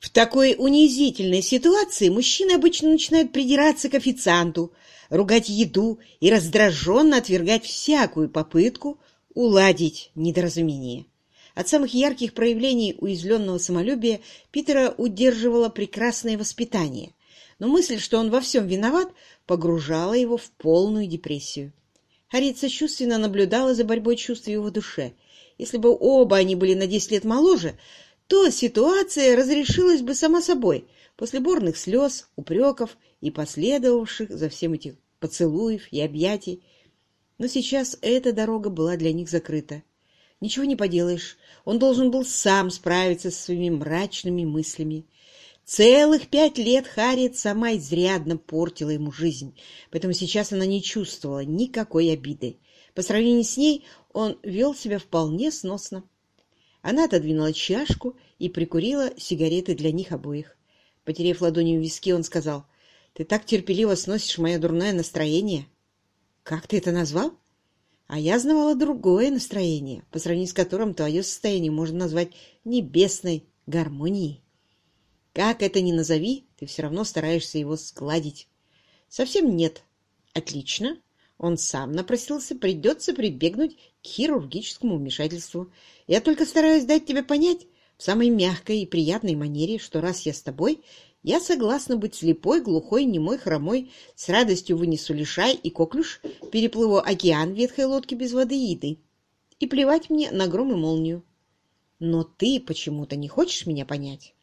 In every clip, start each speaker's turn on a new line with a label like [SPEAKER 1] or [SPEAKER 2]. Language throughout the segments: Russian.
[SPEAKER 1] В такой унизительной ситуации мужчины обычно начинают придираться к официанту, ругать еду и раздраженно отвергать всякую попытку уладить недоразумение. От самых ярких проявлений уязвленного самолюбия Питера удерживало прекрасное воспитание, но мысль, что он во всем виноват, погружала его в полную депрессию. Харриет сочувственно наблюдала за борьбой чувств в его душе. Если бы оба они были на десять лет моложе, то ситуация разрешилась бы сама собой после бурных слез, упреков и последовавших за всем этих поцелуев и объятий. Но сейчас эта дорога была для них закрыта. Ничего не поделаешь, он должен был сам справиться со своими мрачными мыслями. Целых пять лет Харриет сама изрядно портила ему жизнь, поэтому сейчас она не чувствовала никакой обиды. По сравнению с ней он вел себя вполне сносно. Она отодвинула чашку и прикурила сигареты для них обоих. Потерев ладонью виски, он сказал, «Ты так терпеливо сносишь мое дурное настроение». «Как ты это назвал?» «А я знавала другое настроение, по сравнению с которым твое состояние можно назвать небесной гармонией. Как это ни назови, ты все равно стараешься его сгладить». «Совсем нет». «Отлично. Он сам напросился, придется прибегнуть к хирургическому вмешательству. Я только стараюсь дать тебе понять в самой мягкой и приятной манере, что раз я с тобой, я согласна быть слепой, глухой, немой, хромой, с радостью вынесу лишай и коклюш, переплыву океан ветхой лодке без воды и еды. И плевать мне на гром и молнию. Но ты почему-то не хочешь меня понять.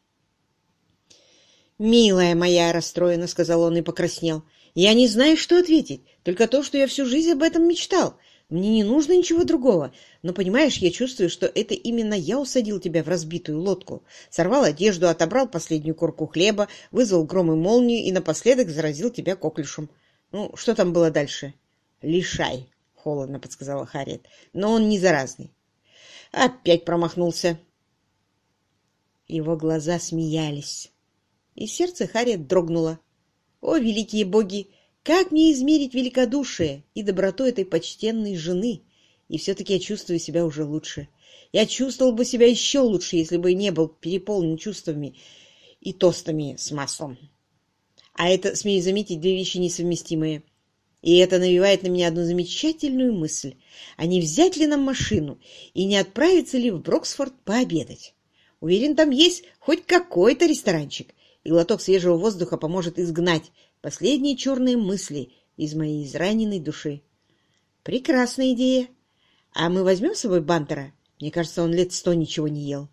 [SPEAKER 1] «Милая моя!» — расстроенно сказал он и покраснел. «Я не знаю, что ответить. Только то, что я всю жизнь об этом мечтал. Мне не нужно ничего другого. Но, понимаешь, я чувствую, что это именно я усадил тебя в разбитую лодку. Сорвал одежду, отобрал последнюю корку хлеба, вызвал гром и молнию и напоследок заразил тебя коклюшем. Ну, что там было дальше? Лишай, — холодно подсказала Харриет. Но он не заразный. Опять промахнулся. Его глаза смеялись. И сердце Харриет дрогнуло. О, великие боги! Как мне измерить великодушие и доброту этой почтенной жены? И все-таки я чувствую себя уже лучше. Я чувствовал бы себя еще лучше, если бы не был переполнен чувствами и тостами с маслом. А это, смею заметить, две вещи несовместимые. И это навевает на меня одну замечательную мысль. А не взять ли нам машину и не отправиться ли в Броксфорд пообедать? Уверен, там есть хоть какой-то ресторанчик, и глоток свежего воздуха поможет изгнать последние черные мысли из моей израненной души. Прекрасная идея. А мы возьмем с собой Бантера? Мне кажется, он лет сто ничего не ел.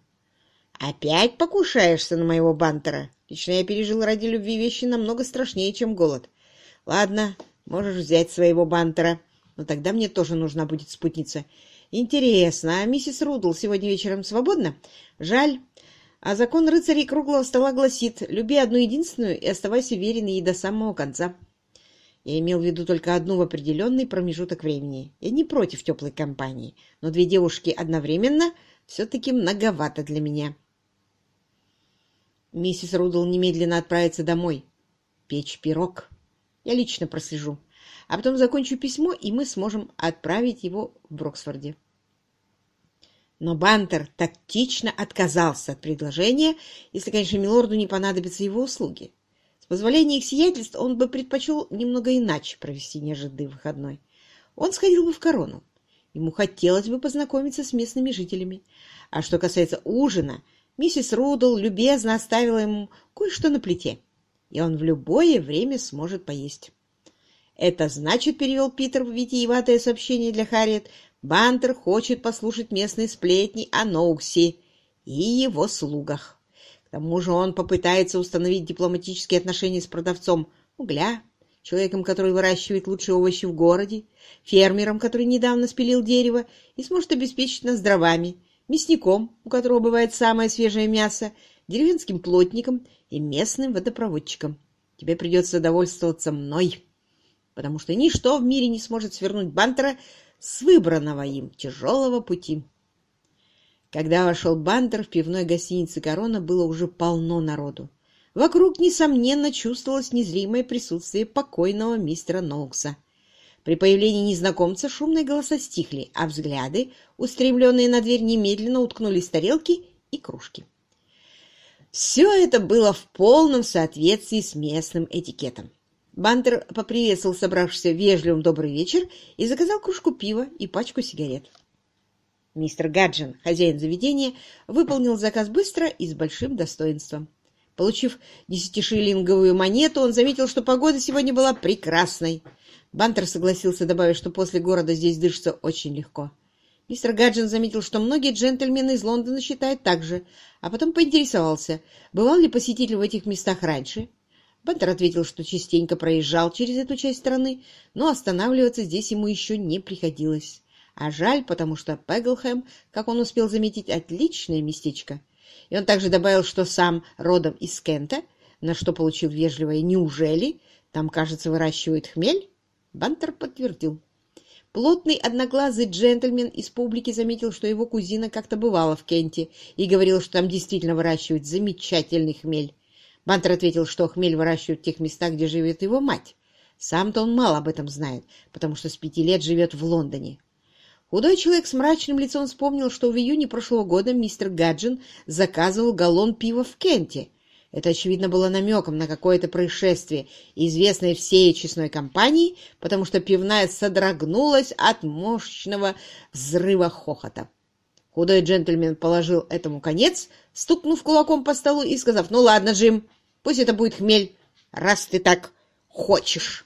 [SPEAKER 1] Опять покушаешься на моего Бантера? Лично я пережил ради любви вещи намного страшнее, чем голод. Ладно, можешь взять своего Бантера, но тогда мне тоже нужна будет спутница. Интересно, а миссис Рудл сегодня вечером свободна? Жаль, а закон рыцарей круглого стола гласит «люби одну единственную и оставайся верен ей до самого конца». Я имел в виду только одну в определенный промежуток времени. Я не против теплой компании, но две девушки одновременно все-таки многовато для меня. Миссис Рудл немедленно отправится домой. Печь пирог. Я лично прослежу. А потом закончу письмо, и мы сможем отправить его в Броксфорде. Но Бантер тактично отказался от предложения, если, конечно, Милорду не понадобятся его услуги. С позволения их сиятельств он бы предпочел немного иначе провести неожиданный выходной. Он сходил бы в корону. Ему хотелось бы познакомиться с местными жителями. А что касается ужина, миссис Рудл любезно оставила ему кое-что на плите, и он в любое время сможет поесть. «Это значит, — перевел Питер витиеватое сообщение для Харриет, Бантер хочет послушать местные сплетни о Ноуксе и его слугах. К тому же он попытается установить дипломатические отношения с продавцом угля, человеком, который выращивает лучшие овощи в городе, фермером, который недавно спилил дерево и сможет обеспечить нас дровами, мясником, у которого бывает самое свежее мясо, деревенским плотником и местным водопроводчиком. Тебе придется довольствоваться мной, потому что ничто в мире не сможет свернуть Бантера с выбранного им тяжелого пути. Когда вошел Бандер, в пивной гостинице «Корона» было уже полно народу. Вокруг, несомненно, чувствовалось незримое присутствие покойного мистера Ноукса. При появлении незнакомца шумные голоса стихли, а взгляды, устремленные на дверь, немедленно уткнулись в тарелки и кружки. Все это было в полном соответствии с местным этикетом. Бантер поприветствовал собравшихся вежливым «добрый вечер» и заказал кружку пива и пачку сигарет. Мистер Гаджин, хозяин заведения, выполнил заказ быстро и с большим достоинством. Получив десятишиллинговую монету, он заметил, что погода сегодня была прекрасной. Бантер согласился добавить, что после города здесь дышится очень легко. Мистер Гаджин заметил, что многие джентльмены из Лондона считают так же, а потом поинтересовался, бывал ли посетитель в этих местах раньше. Бантер ответил, что частенько проезжал через эту часть страны, но останавливаться здесь ему еще не приходилось. А жаль, потому что Пеглхэм, как он успел заметить, отличное местечко. И он также добавил, что сам родом из Кента, на что получил вежливое «неужели?» Там, кажется, выращивают хмель. Бантер подтвердил. Плотный одноглазый джентльмен из публики заметил, что его кузина как-то бывала в Кенте и говорил, что там действительно выращивают замечательный хмель. Бантер ответил, что хмель выращивают в тех местах, где живет его мать. Сам-то он мало об этом знает, потому что с пяти лет живет в Лондоне. Худой человек с мрачным лицом вспомнил, что в июне прошлого года мистер Гаджин заказывал галлон пива в Кенте. Это, очевидно, было намеком на какое-то происшествие, известное всей честной компании, потому что пивная содрогнулась от мощного взрыва хохота. Худой джентльмен положил этому конец, стукнув кулаком по столу и сказав, «Ну ладно, Джим, пусть это будет хмель, раз ты так хочешь».